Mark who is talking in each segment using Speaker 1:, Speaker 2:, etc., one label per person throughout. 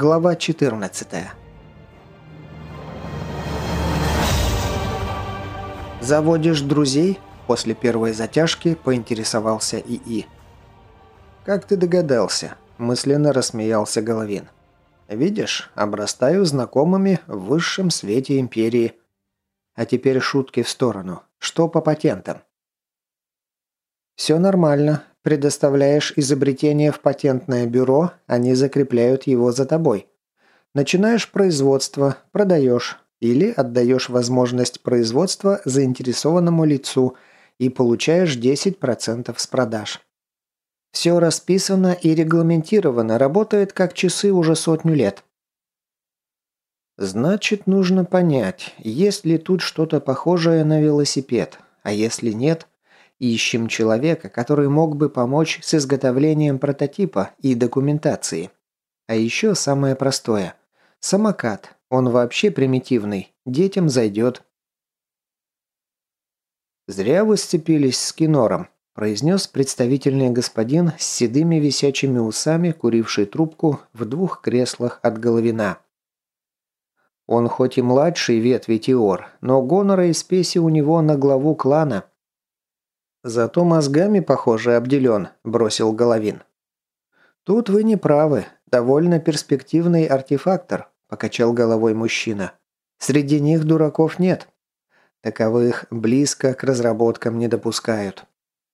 Speaker 1: Глава 14. «Заводишь друзей?» После первой затяжки поинтересовался ИИ. «Как ты догадался?» – мысленно рассмеялся Головин. «Видишь, обрастаю знакомыми в высшем свете Империи. А теперь шутки в сторону. Что по патентам?» «Все нормально. Предоставляешь изобретение в патентное бюро, они закрепляют его за тобой. Начинаешь производство, продаешь или отдаешь возможность производства заинтересованному лицу и получаешь 10% с продаж. Все расписано и регламентировано, работает как часы уже сотню лет. Значит, нужно понять, есть ли тут что-то похожее на велосипед, а если нет, ищем человека, который мог бы помочь с изготовлением прототипа и документации. А еще самое простое – самокат. Он вообще примитивный, детям зайдет. «Зря вы сцепились с Кинором», – произнес представительный господин с седыми висячими усами, куривший трубку в двух креслах от Головина. Он хоть и младший ветви Теор, но гонора и спеси у него на главу клана. Зато мозгами, похоже, обделен, бросил Головин. Тут вы не правы. Довольно перспективный артефактор, покачал головой мужчина. Среди них дураков нет. Таковых близко к разработкам не допускают.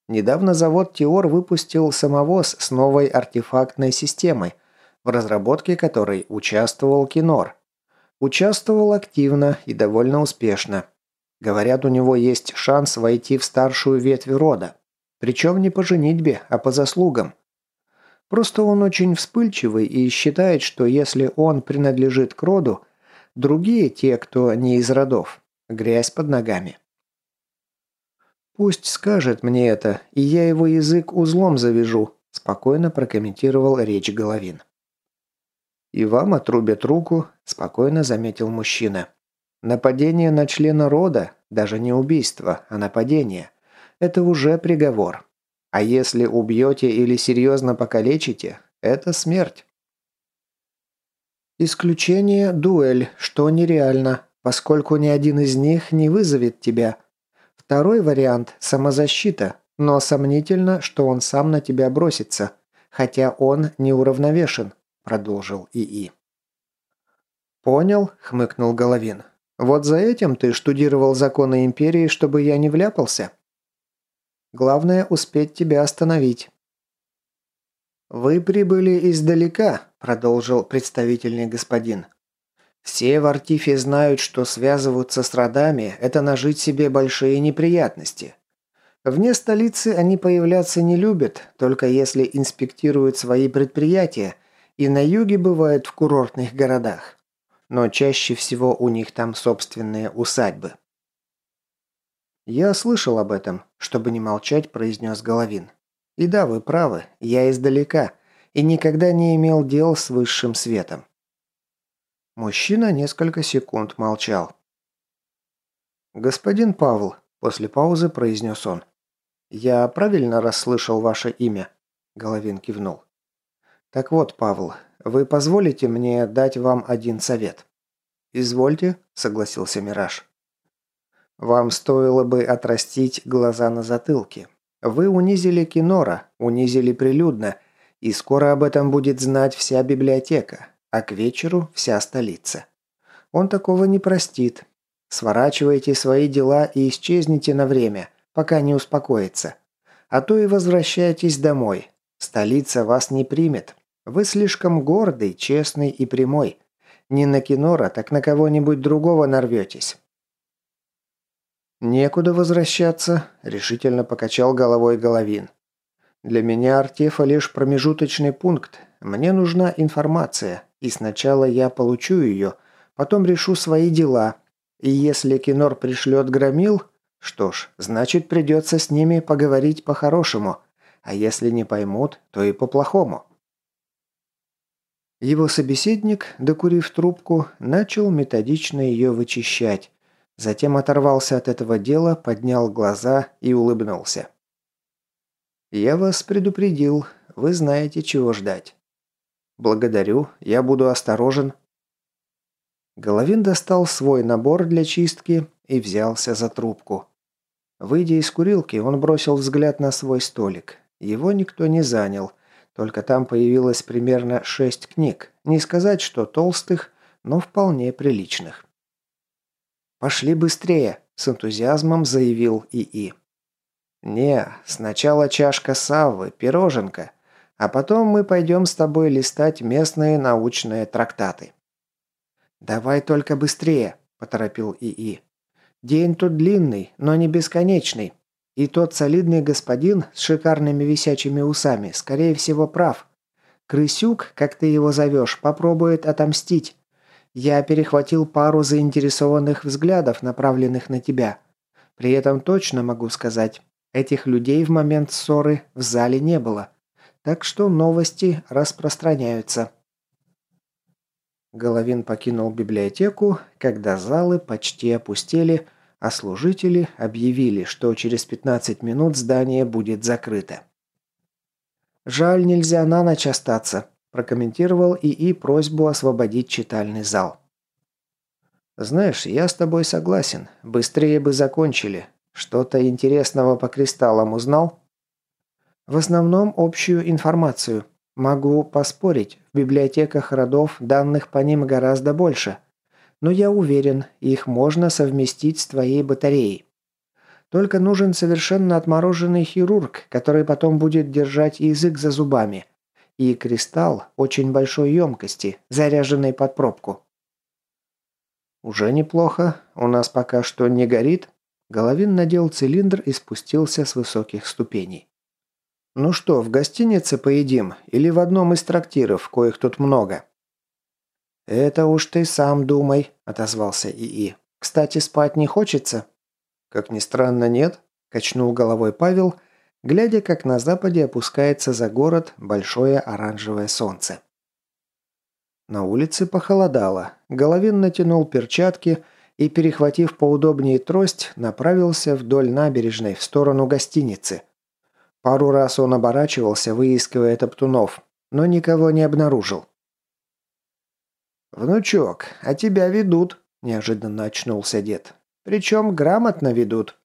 Speaker 1: Недавно завод Теор выпустил самовоз с новой артефактной системой, в разработке которой участвовал Кинор. Участвовал активно и довольно успешно. Говорят, у него есть шанс войти в старшую ветвь рода. Причем не по женитьбе, а по заслугам. Просто он очень вспыльчивый и считает, что если он принадлежит к роду, другие, те, кто не из родов, Грязь под ногами. «Пусть скажет мне это, и я его язык узлом завяжу», – спокойно прокомментировал речь Головин. «И вам отрубят руку», – спокойно заметил мужчина. «Нападение на члена рода, даже не убийство, а нападение – это уже приговор. А если убьете или серьезно покалечите – это смерть». «Исключение – дуэль, что нереально», поскольку ни один из них не вызовет тебя. Второй вариант – самозащита, но сомнительно, что он сам на тебя бросится, хотя он неуравновешен», – продолжил ИИ. «Понял», – хмыкнул Головин. «Вот за этим ты штудировал законы Империи, чтобы я не вляпался?» «Главное – успеть тебя остановить». «Вы прибыли издалека», – продолжил представительный господин. Все в Артифе знают, что связываться с родами – это нажить себе большие неприятности. Вне столицы они появляться не любят, только если инспектируют свои предприятия, и на юге бывают в курортных городах. Но чаще всего у них там собственные усадьбы. «Я слышал об этом», – чтобы не молчать, произнес Головин. «И да, вы правы, я издалека, и никогда не имел дел с высшим светом. Мужчина несколько секунд молчал. «Господин Павел», – после паузы произнес он. «Я правильно расслышал ваше имя?» – Головин кивнул. «Так вот, Павел, вы позволите мне дать вам один совет?» «Извольте», – согласился Мираж. «Вам стоило бы отрастить глаза на затылке. Вы унизили Кинора, унизили прилюдно, и скоро об этом будет знать вся библиотека а к вечеру вся столица. Он такого не простит. Сворачивайте свои дела и исчезните на время, пока не успокоится. А то и возвращайтесь домой. Столица вас не примет. Вы слишком гордый, честный и прямой. Не на Кинора, так на кого-нибудь другого нарветесь. «Некуда возвращаться», – решительно покачал головой Головин. «Для меня Артефа лишь промежуточный пункт. Мне нужна информация, и сначала я получу ее, потом решу свои дела. И если Кинор пришлет громил, что ж, значит придется с ними поговорить по-хорошему. А если не поймут, то и по-плохому. Его собеседник, докурив трубку, начал методично ее вычищать. Затем оторвался от этого дела, поднял глаза и улыбнулся. «Я вас предупредил. Вы знаете, чего ждать. «Благодарю, я буду осторожен». Головин достал свой набор для чистки и взялся за трубку. Выйдя из курилки, он бросил взгляд на свой столик. Его никто не занял, только там появилось примерно шесть книг. Не сказать, что толстых, но вполне приличных. «Пошли быстрее», – с энтузиазмом заявил ИИ. «Не, сначала чашка саввы, пироженка, а потом мы пойдем с тобой листать местные научные трактаты». «Давай только быстрее», – поторопил ИИ. «День тут длинный, но не бесконечный. И тот солидный господин с шикарными висячими усами, скорее всего, прав. Крысюк, как ты его зовешь, попробует отомстить. Я перехватил пару заинтересованных взглядов, направленных на тебя. При этом точно могу сказать, этих людей в момент ссоры в зале не было. Так что новости распространяются. Головин покинул библиотеку, когда залы почти опустели, а служители объявили, что через 15 минут здание будет закрыто. «Жаль, нельзя на ночь остаться», – прокомментировал ИИ просьбу освободить читальный зал. «Знаешь, я с тобой согласен. Быстрее бы закончили. Что-то интересного по кристаллам узнал?» «В основном общую информацию. Могу поспорить, в библиотеках родов данных по ним гораздо больше. Но я уверен, их можно совместить с твоей батареей. Только нужен совершенно отмороженный хирург, который потом будет держать язык за зубами. И кристалл очень большой емкости, заряженный под пробку. «Уже неплохо. У нас пока что не горит». Головин надел цилиндр и спустился с высоких ступеней. «Ну что, в гостинице поедим? Или в одном из трактиров, коих тут много?» «Это уж ты сам думай», – отозвался ИИ. «Кстати, спать не хочется?» «Как ни странно, нет», – качнул головой Павел, глядя, как на западе опускается за город большое оранжевое солнце. На улице похолодало. Головин натянул перчатки и, перехватив поудобнее трость, направился вдоль набережной в сторону гостиницы. Пару раз он оборачивался, выискивая топтунов, но никого не обнаружил. «Внучок, а тебя ведут», – неожиданно очнулся дед. «Причем грамотно ведут».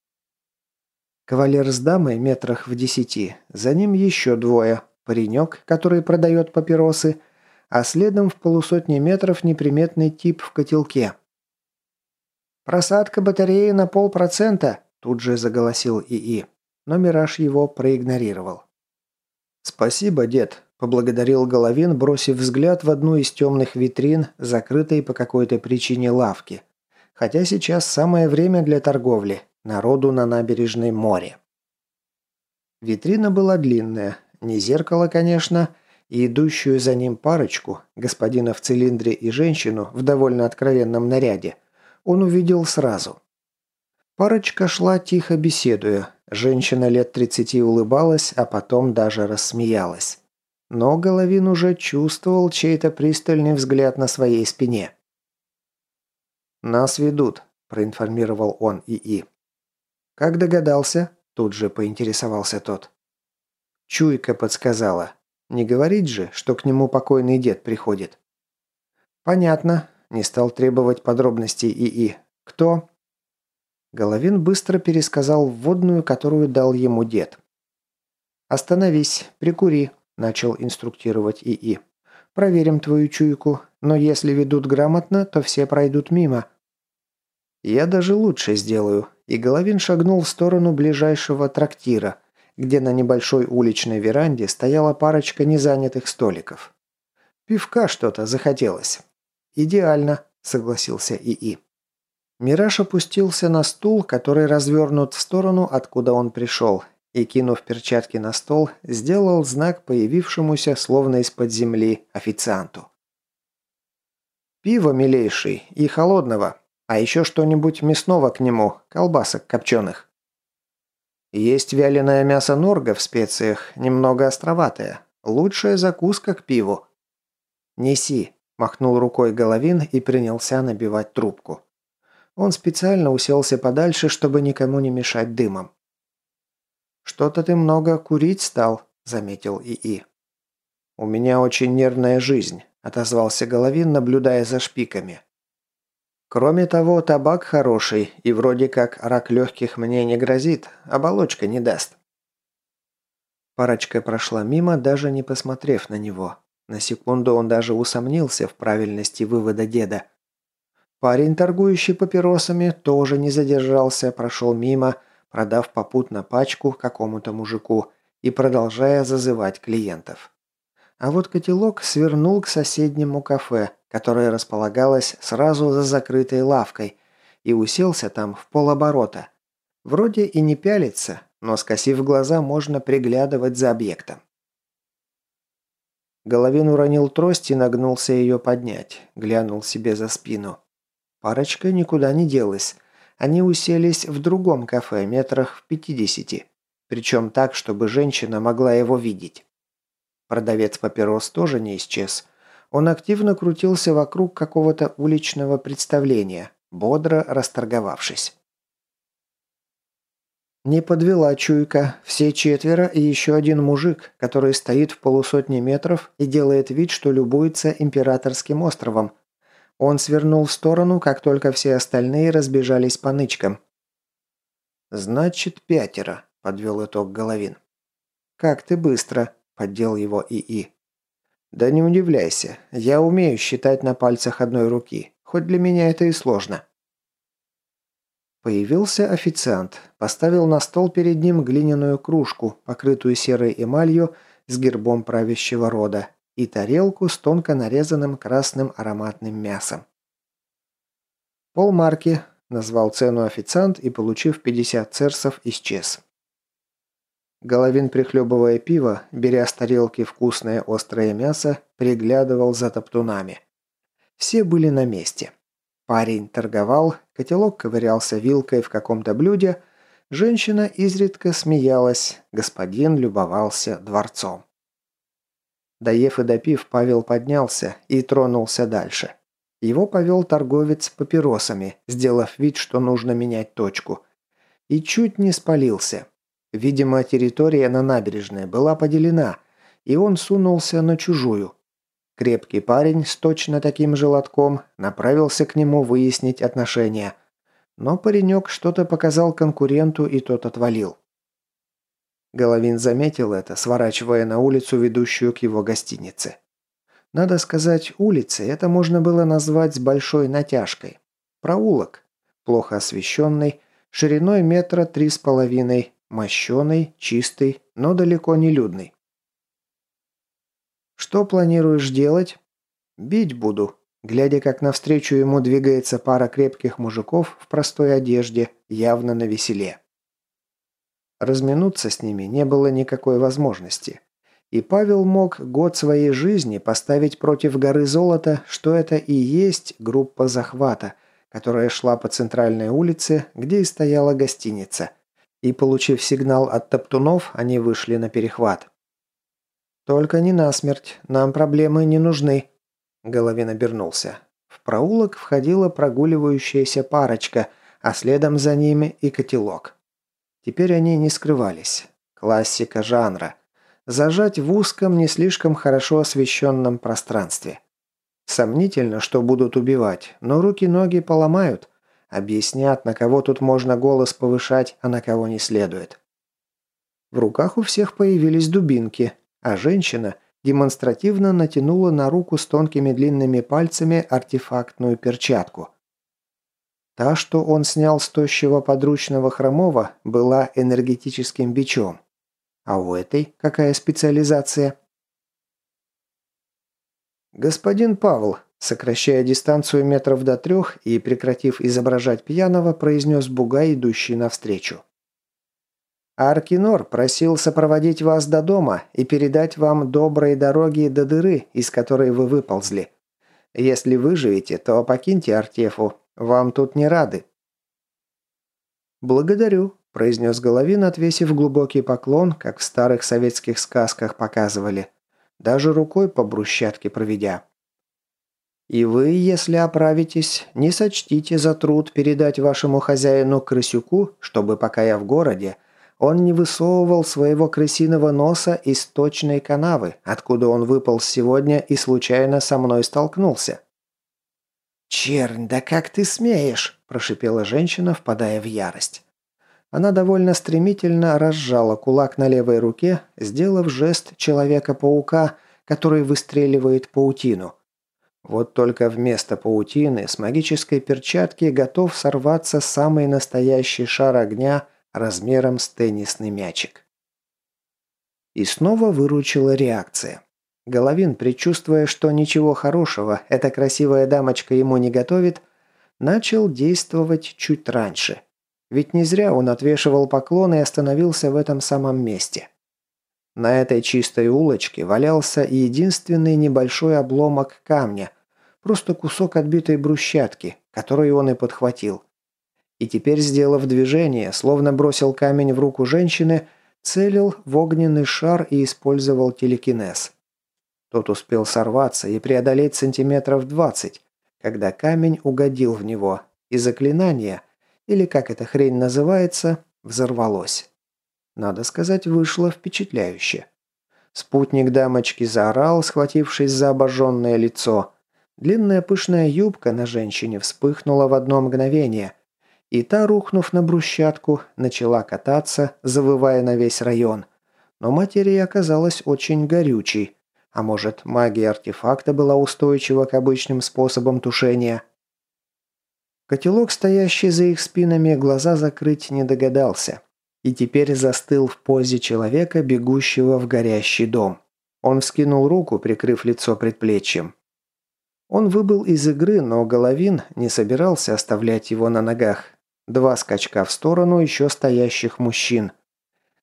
Speaker 1: Кавалер с дамой метрах в десяти, за ним еще двое. Паренек, который продает папиросы, а следом в полусотни метров неприметный тип в котелке. «Просадка батареи на полпроцента», – тут же заголосил ИИ, но Мираж его проигнорировал. «Спасибо, дед», Поблагодарил Головин, бросив взгляд в одну из темных витрин, закрытой по какой-то причине лавки. Хотя сейчас самое время для торговли. Народу на набережной море. Витрина была длинная. Не зеркало, конечно, и идущую за ним парочку, господина в цилиндре и женщину в довольно откровенном наряде, он увидел сразу. Парочка шла тихо беседуя. Женщина лет 30 улыбалась, а потом даже рассмеялась. Но Головин уже чувствовал чей-то пристальный взгляд на своей спине. «Нас ведут», – проинформировал он ИИ. «Как догадался?» – тут же поинтересовался тот. Чуйка подсказала. Не говорить же, что к нему покойный дед приходит. «Понятно», – не стал требовать подробностей ИИ. «Кто?» Головин быстро пересказал вводную, которую дал ему дед. «Остановись, прикури, начал инструктировать ИИ. «Проверим твою чуйку, но если ведут грамотно, то все пройдут мимо». «Я даже лучше сделаю», и Головин шагнул в сторону ближайшего трактира, где на небольшой уличной веранде стояла парочка незанятых столиков. «Пивка что-то захотелось». «Идеально», — согласился ИИ. Мираж опустился на стул, который развернут в сторону, откуда он пришел, и, кинув перчатки на стол, сделал знак появившемуся, словно из-под земли, официанту. «Пиво, милейший, и холодного, а еще что-нибудь мясного к нему, колбасок копченых». «Есть вяленое мясо норга в специях, немного островатое. Лучшая закуска к пиву». «Неси», – махнул рукой Головин и принялся набивать трубку. Он специально уселся подальше, чтобы никому не мешать дымом. «Что-то ты много курить стал», – заметил ИИ. «У меня очень нервная жизнь», – отозвался Головин, наблюдая за шпиками. «Кроме того, табак хороший, и вроде как рак легких мне не грозит, оболочка не даст». Парочка прошла мимо, даже не посмотрев на него. На секунду он даже усомнился в правильности вывода деда. Парень, торгующий папиросами, тоже не задержался, прошел мимо, продав попутно пачку какому-то мужику и продолжая зазывать клиентов. А вот котелок свернул к соседнему кафе, которое располагалось сразу за закрытой лавкой, и уселся там в полоборота. Вроде и не пялится, но скосив глаза, можно приглядывать за объектом. Головин уронил трость и нагнулся ее поднять, глянул себе за спину. Парочка никуда не делась. Они уселись в другом кафе, метрах в пятидесяти. Причем так, чтобы женщина могла его видеть. Продавец папирос тоже не исчез. Он активно крутился вокруг какого-то уличного представления, бодро расторговавшись. Не подвела чуйка. Все четверо и еще один мужик, который стоит в полусотни метров и делает вид, что любуется императорским островом. Он свернул в сторону, как только все остальные разбежались по нычкам. «Значит, пятеро», – подвел итог Головин. «Как ты быстро», Поддел его ИИ. «Да не удивляйся. Я умею считать на пальцах одной руки. Хоть для меня это и сложно». Появился официант. Поставил на стол перед ним глиняную кружку, покрытую серой эмалью с гербом правящего рода, и тарелку с тонко нарезанным красным ароматным мясом. «Полмарки», – назвал цену официант и, получив 50 церсов, исчез. Головин, прихлебывая пиво, беря с тарелки вкусное острое мясо, приглядывал за топтунами. Все были на месте. Парень торговал, котелок ковырялся вилкой в каком-то блюде, женщина изредка смеялась, господин любовался дворцом. Доев и допив, Павел поднялся и тронулся дальше. Его повел торговец папиросами, сделав вид, что нужно менять точку. И чуть не спалился. Видимо, территория на набережной была поделена, и он сунулся на чужую. Крепкий парень с точно таким же лотком направился к нему выяснить отношения. Но паренек что-то показал конкуренту, и тот отвалил. Головин заметил это, сворачивая на улицу, ведущую к его гостинице. Надо сказать, улицей это можно было назвать с большой натяжкой. Проулок, плохо освещенный, шириной метра три с половиной, Мощеный, чистый, но далеко не людный. «Что планируешь делать?» «Бить буду», глядя, как навстречу ему двигается пара крепких мужиков в простой одежде, явно на веселе. Разминуться с ними не было никакой возможности. И Павел мог год своей жизни поставить против горы золота, что это и есть группа захвата, которая шла по центральной улице, где и стояла гостиница – и, получив сигнал от топтунов, они вышли на перехват. «Только не насмерть, нам проблемы не нужны», – Головин обернулся. В проулок входила прогуливающаяся парочка, а следом за ними и котелок. Теперь они не скрывались. Классика жанра. Зажать в узком, не слишком хорошо освещенном пространстве. Сомнительно, что будут убивать, но руки-ноги поломают – Объяснят, на кого тут можно голос повышать, а на кого не следует. В руках у всех появились дубинки, а женщина демонстративно натянула на руку с тонкими длинными пальцами артефактную перчатку. Та, что он снял с тощего подручного хромого, была энергетическим бичом. А у этой какая специализация? «Господин Павел, Сокращая дистанцию метров до трех и прекратив изображать пьяного, произнес Бугай, идущий навстречу. «Аркинор просил сопроводить вас до дома и передать вам добрые дороги до дыры, из которой вы выползли. Если выживете, то покиньте Артефу, вам тут не рады». «Благодарю», – произнес Головин, отвесив глубокий поклон, как в старых советских сказках показывали, даже рукой по брусчатке проведя. И вы, если оправитесь, не сочтите за труд передать вашему хозяину Крысюку, чтобы пока я в городе, Он не высовывал своего крысиного носа из точной канавы, откуда он выпал сегодня и случайно со мной столкнулся. «Чернь, да как ты смеешь!» – прошипела женщина, впадая в ярость. Она довольно стремительно разжала кулак на левой руке, сделав жест Человека-паука, который выстреливает паутину. Вот только вместо паутины с магической перчатки готов сорваться самый настоящий шар огня размером с теннисный мячик. И снова выручила реакция. Головин, предчувствуя, что ничего хорошего эта красивая дамочка ему не готовит, начал действовать чуть раньше. Ведь не зря он отвешивал поклоны и остановился в этом самом месте. На этой чистой улочке валялся единственный небольшой обломок камня, просто кусок отбитой брусчатки, который он и подхватил. И теперь, сделав движение, словно бросил камень в руку женщины, целил в огненный шар и использовал телекинез. Тот успел сорваться и преодолеть сантиметров двадцать, когда камень угодил в него, и заклинание, или как эта хрень называется, взорвалось. Надо сказать, вышло впечатляюще. Спутник дамочки заорал, схватившись за обожженное лицо. Длинная пышная юбка на женщине вспыхнула в одно мгновение, и та, рухнув на брусчатку, начала кататься, завывая на весь район. Но материя оказалась очень горючей. А может, магия артефакта была устойчива к обычным способам тушения? Котелок, стоящий за их спинами, глаза закрыть не догадался. И теперь застыл в позе человека, бегущего в горящий дом. Он вскинул руку, прикрыв лицо предплечьем. Он выбыл из игры, но Головин не собирался оставлять его на ногах. Два скачка в сторону еще стоящих мужчин.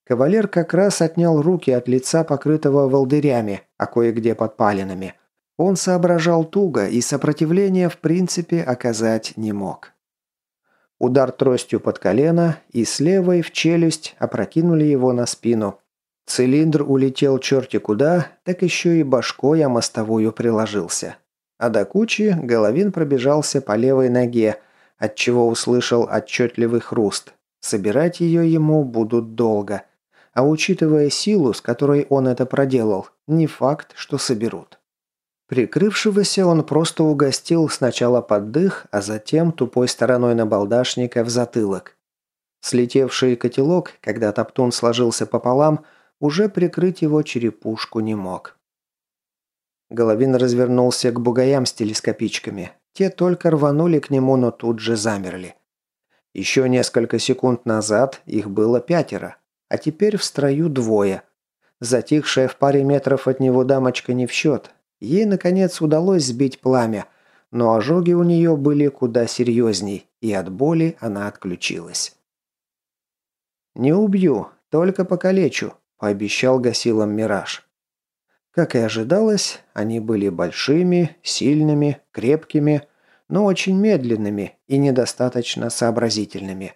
Speaker 1: Кавалер как раз отнял руки от лица, покрытого волдырями, а кое-где подпалинами – он соображал туго и сопротивления в принципе оказать не мог. Удар тростью под колено и с левой в челюсть опрокинули его на спину. Цилиндр улетел черти куда, так еще и башкой о мостовую приложился. А до кучи Головин пробежался по левой ноге, отчего услышал отчетливый хруст. Собирать ее ему будут долго. А учитывая силу, с которой он это проделал, не факт, что соберут. Прикрывшегося он просто угостил сначала под дых, а затем тупой стороной набалдашника в затылок. Слетевший котелок, когда топтун сложился пополам, уже прикрыть его черепушку не мог. Головин развернулся к бугаям с телескопичками. Те только рванули к нему, но тут же замерли. Еще несколько секунд назад их было пятеро, а теперь в строю двое. Затихшая в паре метров от него дамочка не в счет, Ей, наконец, удалось сбить пламя, но ожоги у нее были куда серьезней, и от боли она отключилась. «Не убью, только покалечу», – пообещал гасилам Мираж. Как и ожидалось, они были большими, сильными, крепкими, но очень медленными и недостаточно сообразительными.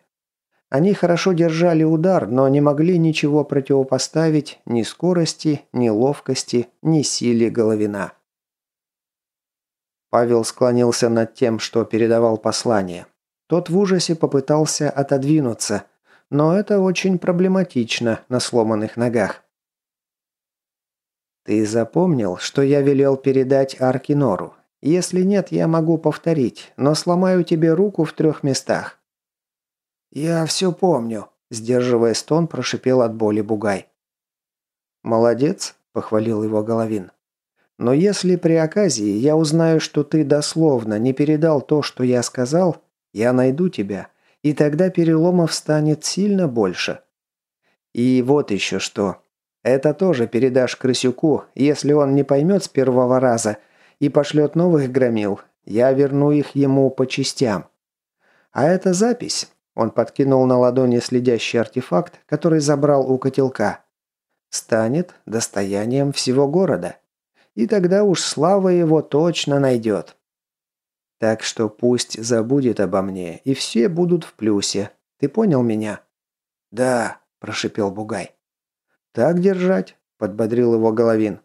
Speaker 1: Они хорошо держали удар, но не могли ничего противопоставить ни скорости, ни ловкости, ни силе Головина. Павел склонился над тем, что передавал послание. Тот в ужасе попытался отодвинуться, но это очень проблематично на сломанных ногах. «Ты запомнил, что я велел передать Аркинору? Если нет, я могу повторить, но сломаю тебе руку в трех местах. «Я все помню», – сдерживая стон, прошипел от боли Бугай. «Молодец», – похвалил его Головин. «Но если при оказии я узнаю, что ты дословно не передал то, что я сказал, я найду тебя, и тогда переломов станет сильно больше. И вот еще что. Это тоже передашь Крысюку, если он не поймет с первого раза и пошлет новых громил, я верну их ему по частям. А эта запись, он подкинул на ладони следящий артефакт, который забрал у котелка. Станет достоянием всего города. И тогда уж слава его точно найдет. Так что пусть забудет обо мне, и все будут в плюсе. Ты понял меня?» «Да», – прошипел Бугай. «Так держать», – подбодрил его Головин.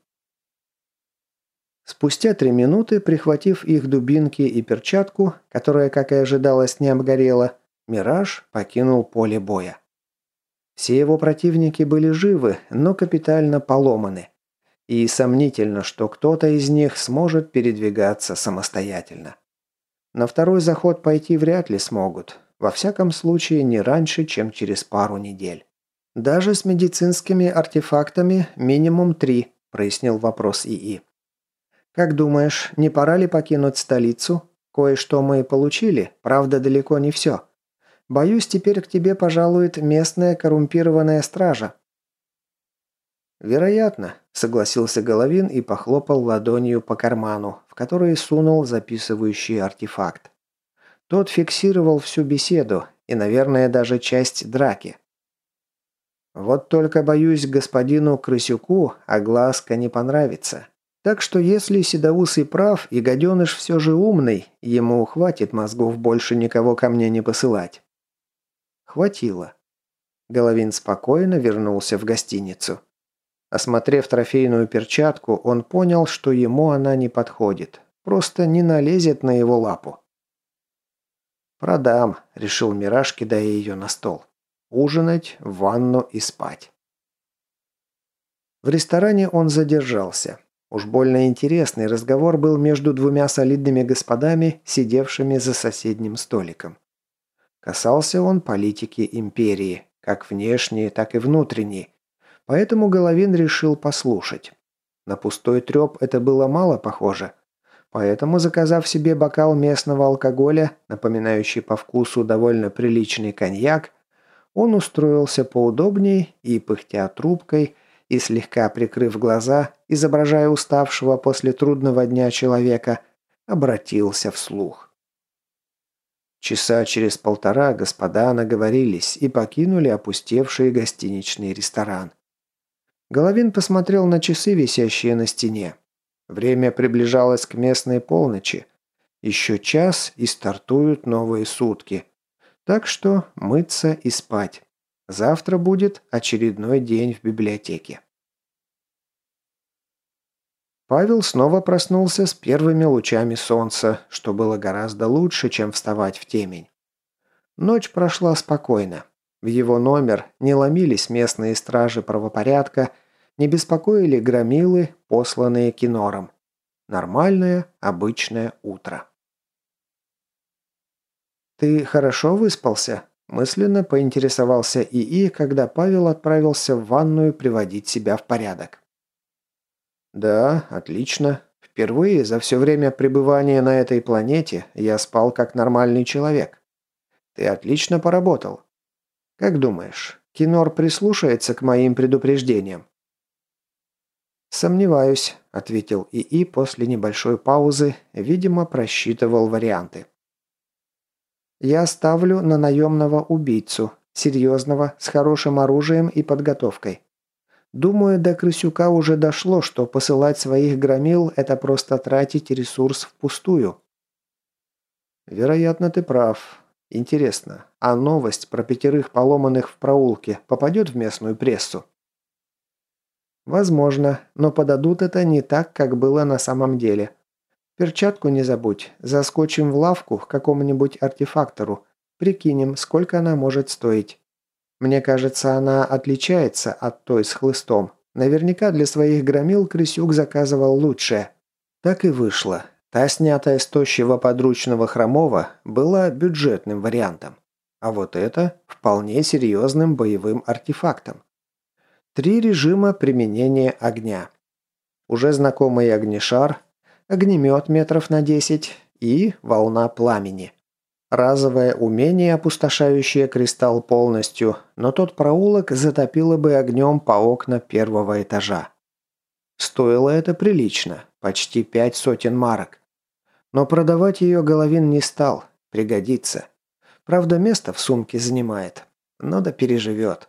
Speaker 1: Спустя три минуты, прихватив их дубинки и перчатку, которая, как и ожидалось, не обгорела, Мираж покинул поле боя. Все его противники были живы, но капитально поломаны. И сомнительно, что кто-то из них сможет передвигаться самостоятельно. На второй заход пойти вряд ли смогут. Во всяком случае, не раньше, чем через пару недель. Даже с медицинскими артефактами минимум три, прояснил вопрос ИИ. Как думаешь, не пора ли покинуть столицу? Кое-что мы получили, правда, далеко не все. Боюсь, теперь к тебе пожалует местная коррумпированная стража. «Вероятно», – согласился Головин и похлопал ладонью по карману, в который сунул записывающий артефакт. Тот фиксировал всю беседу и, наверное, даже часть драки. «Вот только, боюсь, господину Крысюку огласка не понравится. Так что если Седоусый прав и гаденыш все же умный, ему хватит мозгов больше никого ко мне не посылать». Хватило. Головин спокойно вернулся в гостиницу. Осмотрев трофейную перчатку, он понял, что ему она не подходит. Просто не налезет на его лапу. «Продам», – решил Мираж, кидая ее на стол. «Ужинать, в ванну и спать». В ресторане он задержался. Уж больно интересный разговор был между двумя солидными господами, сидевшими за соседним столиком. Касался он политики империи, как внешней, так и внутренней, Поэтому Головин решил послушать. На пустой треп это было мало похоже. Поэтому, заказав себе бокал местного алкоголя, напоминающий по вкусу довольно приличный коньяк, он устроился поудобней и, пыхтя трубкой, и слегка прикрыв глаза, изображая уставшего после трудного дня человека, обратился вслух. Часа через полтора господа наговорились и покинули опустевший гостиничный ресторан. Головин посмотрел на часы, висящие на стене. Время приближалось к местной полночи. Еще час и стартуют новые сутки. Так что мыться и спать. Завтра будет очередной день в библиотеке. Павел снова проснулся с первыми лучами солнца, что было гораздо лучше, чем вставать в темень. Ночь прошла спокойно. В его номер не ломились местные стражи правопорядка, не беспокоили громилы, посланные кинором. Нормальное, обычное утро. «Ты хорошо выспался?» – мысленно поинтересовался ИИ, когда Павел отправился в ванную приводить себя в порядок. «Да, отлично. Впервые за все время пребывания на этой планете я спал как нормальный человек. Ты отлично поработал. «Как думаешь, Кинор прислушается к моим предупреждениям?» «Сомневаюсь», – ответил ИИ после небольшой паузы, видимо, просчитывал варианты. «Я ставлю на наемного убийцу, серьезного, с хорошим оружием и подготовкой. Думаю, до Крысюка уже дошло, что посылать своих громил – это просто тратить ресурс впустую». «Вероятно, ты прав. Интересно, а новость про пятерых поломанных в проулке попадет в местную прессу? Возможно, но подадут это не так, как было на самом деле. Перчатку не забудь, заскочим в лавку к какому-нибудь артефактору, прикинем, сколько она может стоить. Мне кажется, она отличается от той с хлыстом. Наверняка для своих громил Крысюк заказывал лучшее. Так и вышло. Та, снятая с тощего подручного Хромова, была бюджетным вариантом. А вот это вполне серьезным боевым артефактом. Три режима применения огня. Уже знакомый огнешар, огнемет метров на 10 и волна пламени. Разовое умение, опустошающее кристалл полностью, но тот проулок затопило бы огнем по окна первого этажа. Стоило это прилично, почти пять сотен марок. Но продавать ее Головин не стал. Пригодится. Правда, место в сумке занимает. Но да переживет.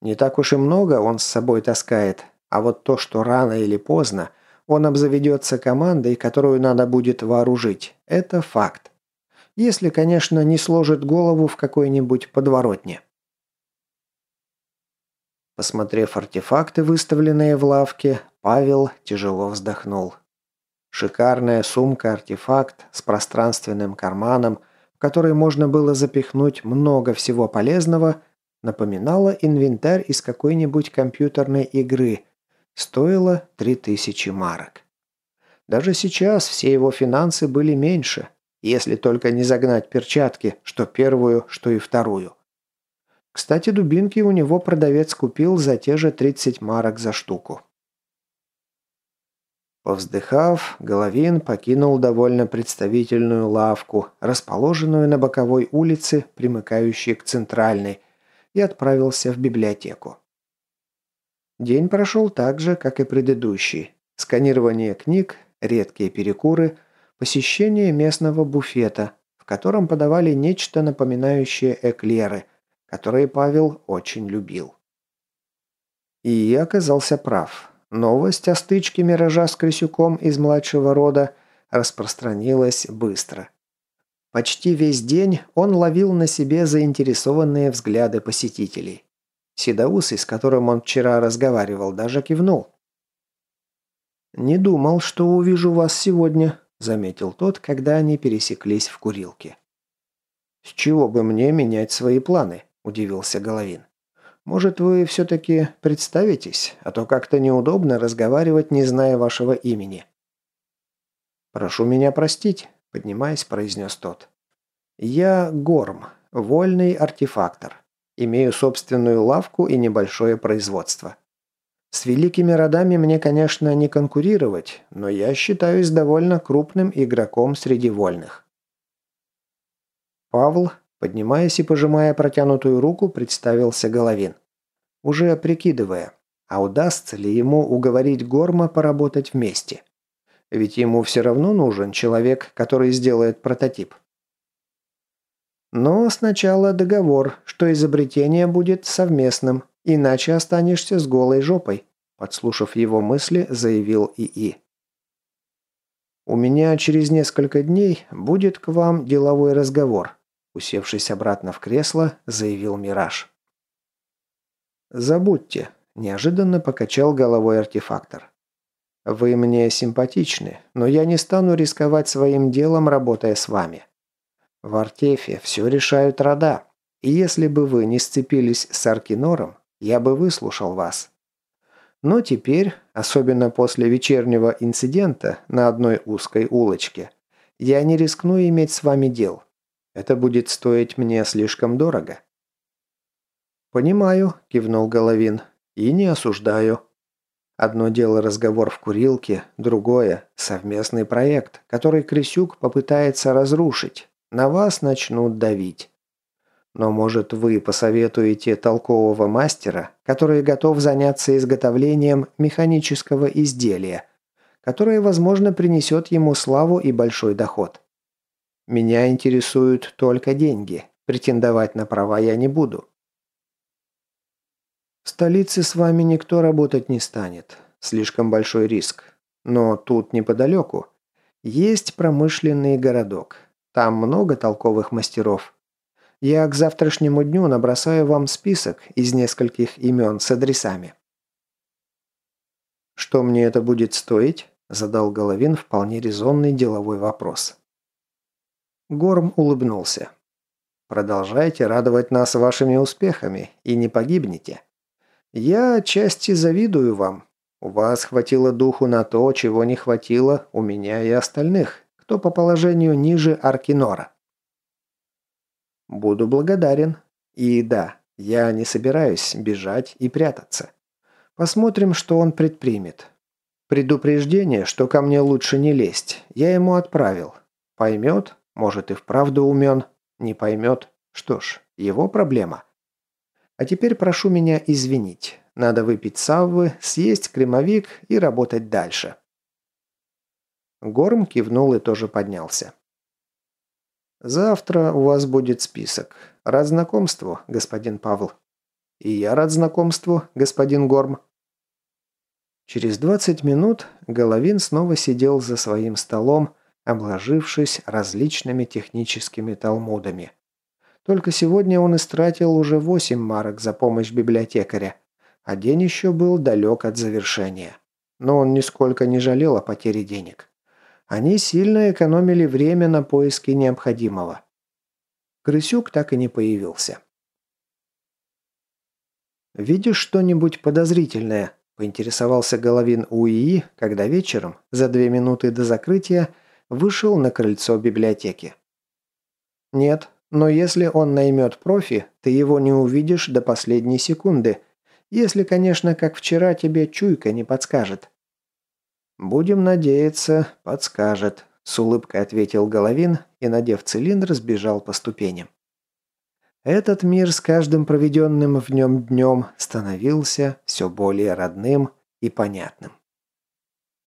Speaker 1: Не так уж и много он с собой таскает. А вот то, что рано или поздно он обзаведется командой, которую надо будет вооружить, это факт. Если, конечно, не сложит голову в какой-нибудь подворотне. Посмотрев артефакты, выставленные в лавке, Павел тяжело вздохнул. Шикарная сумка-артефакт с пространственным карманом, в который можно было запихнуть много всего полезного, Напоминала инвентарь из какой-нибудь компьютерной игры. Стоила 3000 марок. Даже сейчас все его финансы были меньше, если только не загнать перчатки, что первую, что и вторую. Кстати, дубинки у него продавец купил за те же 30 марок за штуку. Повздыхав, Головин покинул довольно представительную лавку, расположенную на боковой улице, примыкающей к центральной, и отправился в библиотеку. День прошел так же, как и предыдущий. Сканирование книг, редкие перекуры, посещение местного буфета, в котором подавали нечто напоминающее эклеры, которые Павел очень любил. И оказался прав. Новость о стычке Миража с Крысюком из младшего рода распространилась быстро. Почти весь день он ловил на себе заинтересованные взгляды посетителей. Седоусый, с которым он вчера разговаривал, даже кивнул. «Не думал, что увижу вас сегодня», – заметил тот, когда они пересеклись в курилке. «С чего бы мне менять свои планы?» – удивился Головин. Может, вы все-таки представитесь, а то как-то неудобно разговаривать, не зная вашего имени». «Прошу меня простить», — поднимаясь, произнес тот. «Я Горм, вольный артефактор. Имею собственную лавку и небольшое производство. С великими родами мне, конечно, не конкурировать, но я считаюсь довольно крупным игроком среди вольных». Павл Поднимаясь и пожимая протянутую руку, представился Головин. Уже прикидывая, а удастся ли ему уговорить Горма поработать вместе. Ведь ему все равно нужен человек, который сделает прототип. Но сначала договор, что изобретение будет совместным, иначе останешься с голой жопой, подслушав его мысли, заявил ИИ. У меня через несколько дней будет к вам деловой разговор, Усевшись обратно в кресло, заявил Мираж. «Забудьте», – неожиданно покачал головой артефактор. «Вы мне симпатичны, но я не стану рисковать своим делом, работая с вами. В Артефе все решают рода, и если бы вы не сцепились с Аркинором, я бы выслушал вас. Но теперь, особенно после вечернего инцидента на одной узкой улочке, я не рискну иметь с вами дел. Это будет стоить мне слишком дорого». «Понимаю», – кивнул Головин. «И не осуждаю. Одно дело разговор в курилке, другое – совместный проект, который Крысюк попытается разрушить. На вас начнут давить. Но, может, вы посоветуете толкового мастера, который готов заняться изготовлением механического изделия, которое, возможно, принесет ему славу и большой доход. Меня интересуют только деньги. Претендовать на права я не буду. В столице с вами никто работать не станет. Слишком большой риск. Но тут неподалеку есть промышленный городок. Там много толковых мастеров. Я к завтрашнему дню набросаю вам список из нескольких имен с адресами. «Что мне это будет стоить?» – задал Головин вполне резонный деловой вопрос. Горм улыбнулся. «Продолжайте радовать нас вашими успехами и не погибнете. Я отчасти завидую вам. У вас хватило духу на то, чего не хватило у меня и остальных, кто по положению ниже Аркинора». «Буду благодарен. И да, я не собираюсь бежать и прятаться. Посмотрим, что он предпримет. Предупреждение, что ко мне лучше не лезть, я ему отправил. Поймет, может и вправду умен, не поймет. Что ж, его проблема. А теперь прошу меня извинить. Надо выпить саввы, съесть кремовик и работать дальше. Горм кивнул и тоже поднялся. «Завтра у вас будет список. Рад знакомству, господин Павл». «И я рад знакомству, господин Горм». Через 20 минут Головин снова сидел за своим столом, обложившись различными техническими талмудами. Только сегодня он истратил уже восемь марок за помощь библиотекаря, а день еще был далек от завершения. Но он нисколько не жалел о потере денег. Они сильно экономили время на поиски необходимого. Крысюк так и не появился. «Видишь что-нибудь подозрительное?» – поинтересовался Головин у ИИ, когда вечером, за две минуты до закрытия, вышел на крыльцо библиотеки. «Нет, но если он наймет профи, ты его не увидишь до последней секунды, если, конечно, как вчера тебе чуйка не подскажет». «Будем надеяться, подскажет», – с улыбкой ответил Головин и, надев цилиндр, сбежал по ступеням. Этот мир с каждым проведенным в нем днем становился все более родным и понятным.